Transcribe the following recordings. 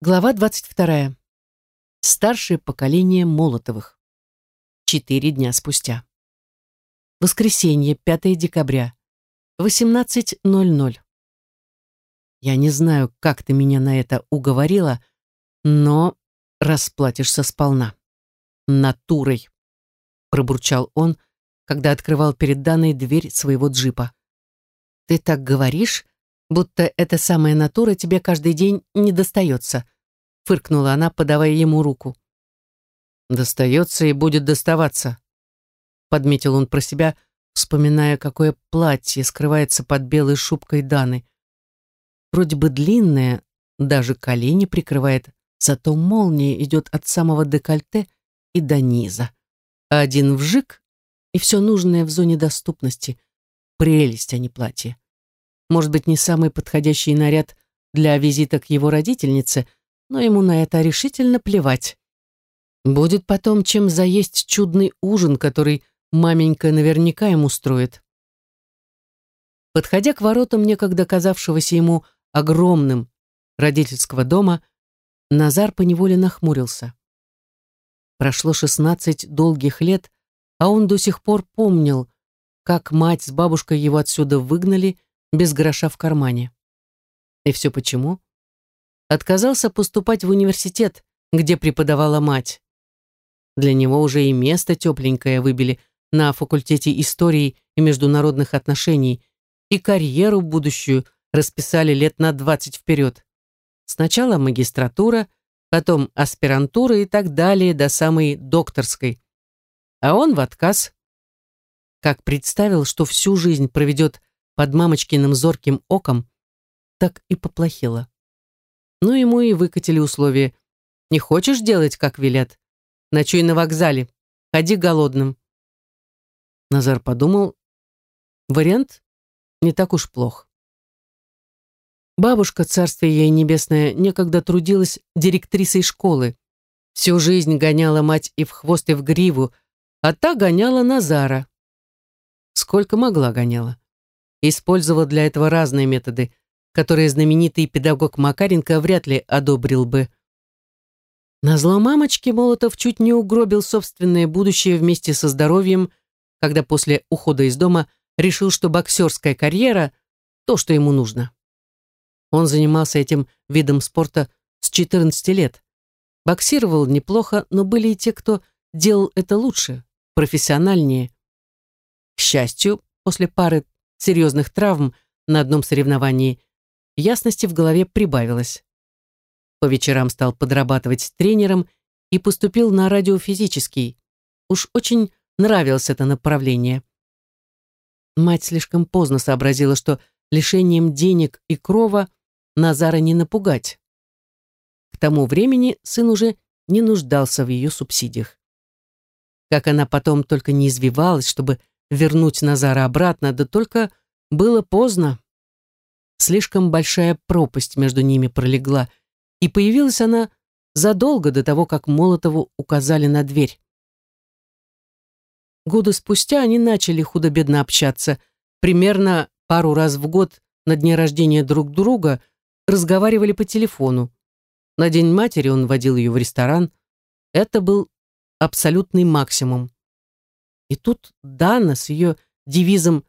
Глава 22. Старшее поколение Молотовых. Четыре дня спустя. Воскресенье, 5 декабря. 18.00. Я не знаю, как ты меня на это уговорила, но расплатишься сполна. Натурой. Пробурчал он, когда открывал перед Даной дверь своего джипа. Ты так говоришь, будто эта самая натура тебе каждый день не достается», — фыркнула она, подавая ему руку. «Достается и будет доставаться», — подметил он про себя, вспоминая, какое платье скрывается под белой шубкой Даны. Вроде бы длинное, даже колени прикрывает, зато молния идет от самого декольте и до низа. А один вжик, и все нужное в зоне доступности. Прелесть, а не платье. Может быть, не самый подходящий наряд для визита к его родительнице, но ему на это решительно плевать. Будет потом чем заесть чудный ужин, который маменька наверняка ему строит. Подходя к воротам некогда казавшегося ему огромным родительского дома, Назар поневоле нахмурился. Прошло шестнадцать долгих лет, а он до сих пор помнил, как мать с бабушкой его отсюда выгнали без гроша в кармане. И все почему? Отказался поступать в университет, где преподавала мать. Для него уже и место тепленькое выбили на факультете истории и международных отношений, и карьеру будущую расписали лет на 20 вперед. Сначала магистратура, потом аспирантура и так далее до самой докторской. А он в отказ. Как представил, что всю жизнь проведет под мамочкиным зорким оком, так и поплохело. Ну, ему и выкатили условия. Не хочешь делать, как велят? Ночуй на вокзале, ходи голодным. Назар подумал, вариант не так уж плох. Бабушка, царствие ей небесное, некогда трудилась директрисой школы. Всю жизнь гоняла мать и в хвост, и в гриву, а та гоняла Назара. Сколько могла гоняла использовал для этого разные методы, которые знаменитый педагог Макаренко вряд ли одобрил бы. На зло мамочки Молотов чуть не угробил собственное будущее вместе со здоровьем, когда после ухода из дома решил, что боксерская карьера – то, что ему нужно. Он занимался этим видом спорта с 14 лет. Боксировал неплохо, но были и те, кто делал это лучше, профессиональнее. К счастью, после пары серьезных травм на одном соревновании, ясности в голове прибавилось. По вечерам стал подрабатывать тренером и поступил на радиофизический. Уж очень нравилось это направление. Мать слишком поздно сообразила, что лишением денег и крова Назара не напугать. К тому времени сын уже не нуждался в ее субсидиях. Как она потом только не извивалась, чтобы вернуть Назара обратно, да только было поздно. Слишком большая пропасть между ними пролегла, и появилась она задолго до того, как Молотову указали на дверь. Годы спустя они начали худо-бедно общаться, примерно пару раз в год на дне рождения друг друга разговаривали по телефону. На День матери он водил ее в ресторан. Это был абсолютный максимум. И тут Дана с ее девизом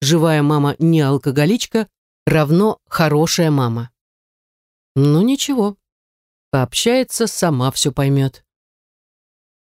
«Живая мама не алкоголичка» равно «Хорошая мама». Ну ничего, пообщается, сама все поймет.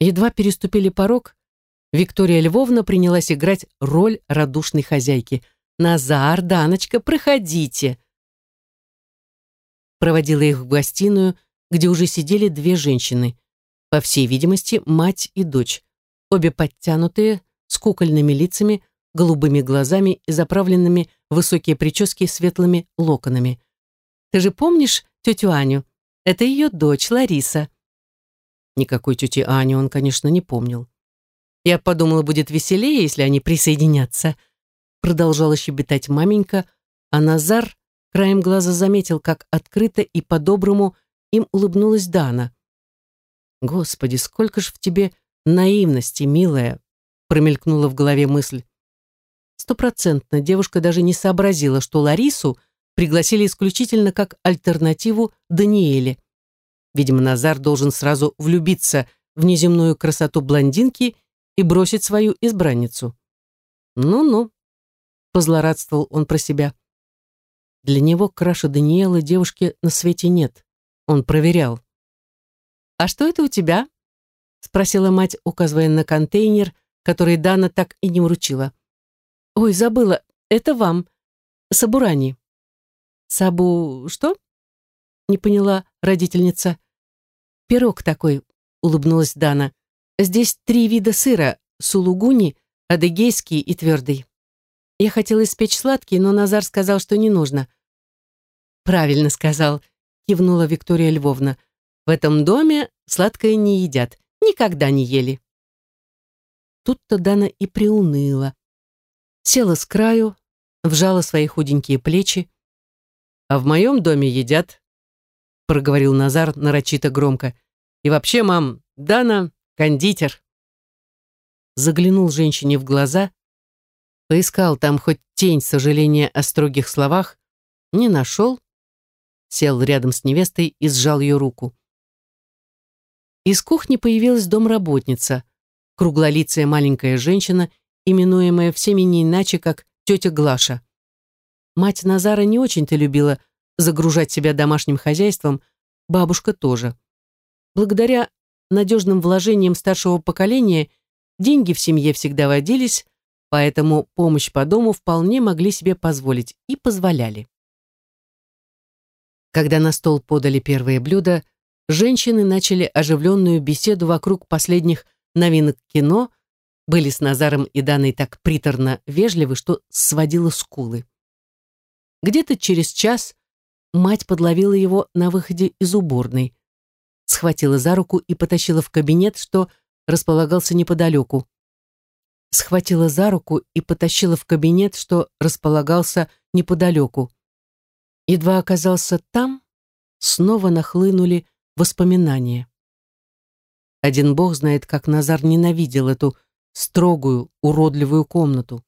Едва переступили порог, Виктория Львовна принялась играть роль радушной хозяйки. «Назар, Даночка, проходите!» Проводила их в гостиную, где уже сидели две женщины. По всей видимости, мать и дочь обе подтянутые, с кукольными лицами, голубыми глазами и заправленными в высокие прически светлыми локонами. «Ты же помнишь тетю Аню? Это ее дочь Лариса». Никакой тети Ани он, конечно, не помнил. «Я подумала, будет веселее, если они присоединятся», продолжала щебетать маменька, а Назар краем глаза заметил, как открыто и по-доброму им улыбнулась Дана. «Господи, сколько ж в тебе наивности, милая, промелькнула в голове мысль. Стопроцентно девушка даже не сообразила, что Ларису пригласили исключительно как альтернативу Даниэле. Видимо, Назар должен сразу влюбиться в неземную красоту блондинки и бросить свою избранницу. «Ну-ну», — позлорадствовал он про себя. Для него краше Даниэлы девушки на свете нет. Он проверял. «А что это у тебя?» — спросила мать, указывая на контейнер, который Дана так и не вручила. «Ой, забыла, это вам. Сабурани». «Сабу... что?» — не поняла родительница. «Пирог такой», — улыбнулась Дана. «Здесь три вида сыра — сулугуни, адыгейский и твердый. Я хотела испечь сладкий, но Назар сказал, что не нужно». «Правильно сказал», — кивнула Виктория Львовна. «В этом доме сладкое не едят, никогда не ели». Тут-то Дана и приуныла. Села с краю, вжала свои худенькие плечи. «А в моем доме едят», — проговорил Назар нарочито громко. «И вообще, мам, Дана — кондитер». Заглянул женщине в глаза, поискал там хоть тень сожаления о строгих словах, не нашел, сел рядом с невестой и сжал ее руку. Из кухни появилась домработница, круглолицая маленькая женщина, именуемая всеми не иначе, как тетя Глаша. Мать Назара не очень-то любила загружать себя домашним хозяйством, бабушка тоже. Благодаря надежным вложениям старшего поколения деньги в семье всегда водились, поэтому помощь по дому вполне могли себе позволить и позволяли. Когда на стол подали первые блюда, женщины начали оживленную беседу вокруг последних новинок кино, были с Назаром и Даной так приторно вежливы, что сводила скулы. Где-то через час мать подловила его на выходе из уборной, схватила за руку и потащила в кабинет, что располагался неподалеку. Схватила за руку и потащила в кабинет, что располагался неподалеку. Едва оказался там, снова нахлынули воспоминания. Один бог знает, как Назар ненавидел эту строгую, уродливую комнату.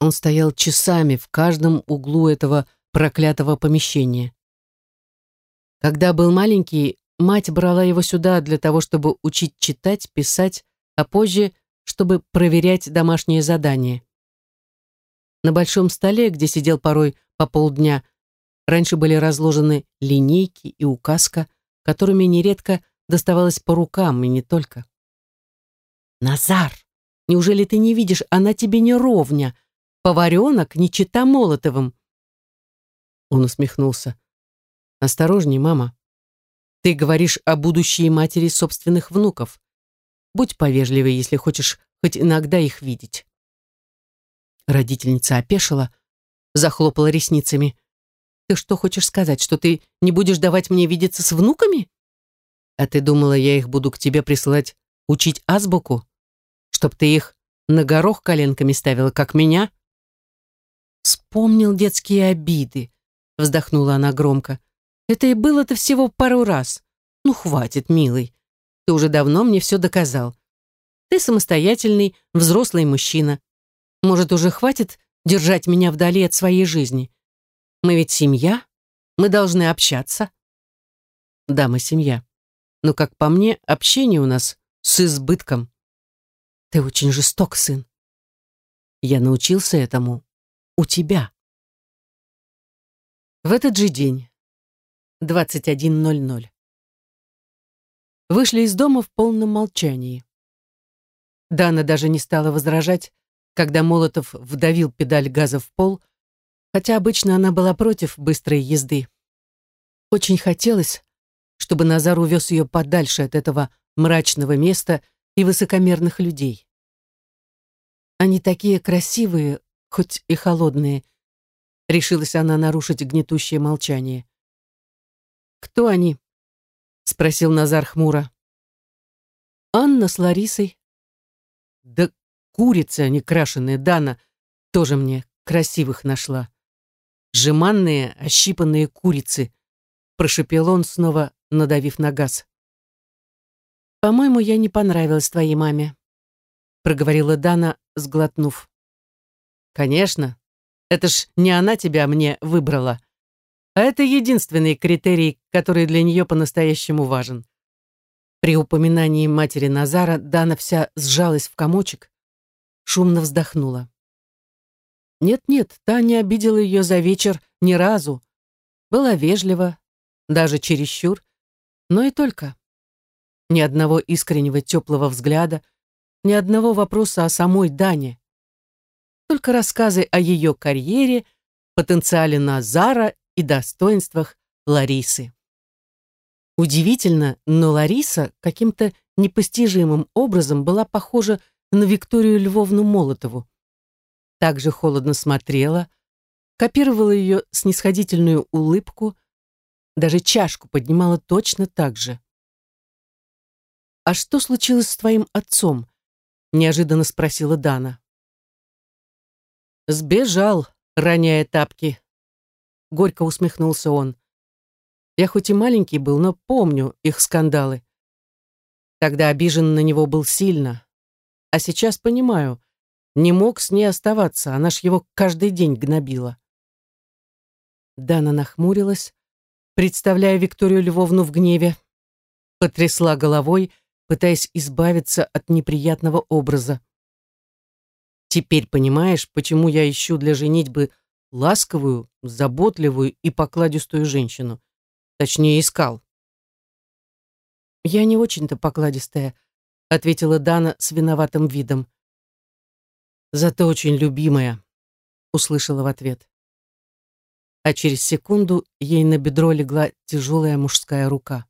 Он стоял часами в каждом углу этого проклятого помещения. Когда был маленький, мать брала его сюда для того, чтобы учить читать, писать, а позже, чтобы проверять домашние задания. На большом столе, где сидел порой по полдня, раньше были разложены линейки и указка, которыми нередко доставалось по рукам и не только. «Назар, неужели ты не видишь, она тебе не ровня? Поваренок не чита Молотовым!» Он усмехнулся. «Осторожней, мама. Ты говоришь о будущей матери собственных внуков. Будь повежливой, если хочешь хоть иногда их видеть». Родительница опешила, захлопала ресницами. «Ты что хочешь сказать, что ты не будешь давать мне видеться с внуками?» А ты думала, я их буду к тебе присылать учить азбуку? Чтоб ты их на горох коленками ставила, как меня?» «Вспомнил детские обиды», — вздохнула она громко. «Это и было-то всего пару раз. Ну, хватит, милый. Ты уже давно мне все доказал. Ты самостоятельный, взрослый мужчина. Может, уже хватит держать меня вдали от своей жизни? Мы ведь семья, мы должны общаться». «Да, мы семья», но, как по мне, общение у нас с избытком. Ты очень жесток, сын. Я научился этому у тебя. В этот же день, 21.00. Вышли из дома в полном молчании. Дана даже не стала возражать, когда Молотов вдавил педаль газа в пол, хотя обычно она была против быстрой езды. Очень хотелось, чтобы Назар увез ее подальше от этого мрачного места и высокомерных людей. Они такие красивые, хоть и холодные, решилась она нарушить гнетущее молчание. «Кто они?» — спросил Назар хмуро. «Анна с Ларисой». «Да курицы они крашеные, Дана, тоже мне красивых нашла. Жеманные, ощипанные курицы», — прошепел он, снова надавив на газ. «По-моему, я не понравилась твоей маме», — проговорила Дана, сглотнув. «Конечно. Это ж не она тебя мне выбрала. А это единственный критерий, который для нее по-настоящему важен. При упоминании матери Назара Дана вся сжалась в комочек, шумно вздохнула. Нет-нет, та не обидела ее за вечер ни разу. Была вежлива, даже чересчур, но и только. Ни одного искреннего теплого взгляда, ни одного вопроса о самой Дане. Только рассказы о ее карьере, потенциале Назара и достоинствах Ларисы. Удивительно, но Лариса каким-то непостижимым образом была похожа на Викторию Львовну Молотову. Также холодно смотрела, копировала ее снисходительную улыбку, даже чашку поднимала точно так же. «А что случилось с твоим отцом?» — неожиданно спросила Дана. «Сбежал, роняя тапки», Горько усмехнулся он. Я хоть и маленький был, но помню их скандалы. Тогда обижен на него был сильно. А сейчас понимаю, не мог с ней оставаться, она ж его каждый день гнобила. Дана нахмурилась, представляя Викторию Львовну в гневе, потрясла головой, пытаясь избавиться от неприятного образа. Теперь понимаешь, почему я ищу для женитьбы ласковую, заботливую и покладистую женщину. Точнее, искал. «Я не очень-то покладистая», — ответила Дана с виноватым видом. «Зато очень любимая», — услышала в ответ. А через секунду ей на бедро легла тяжелая мужская рука.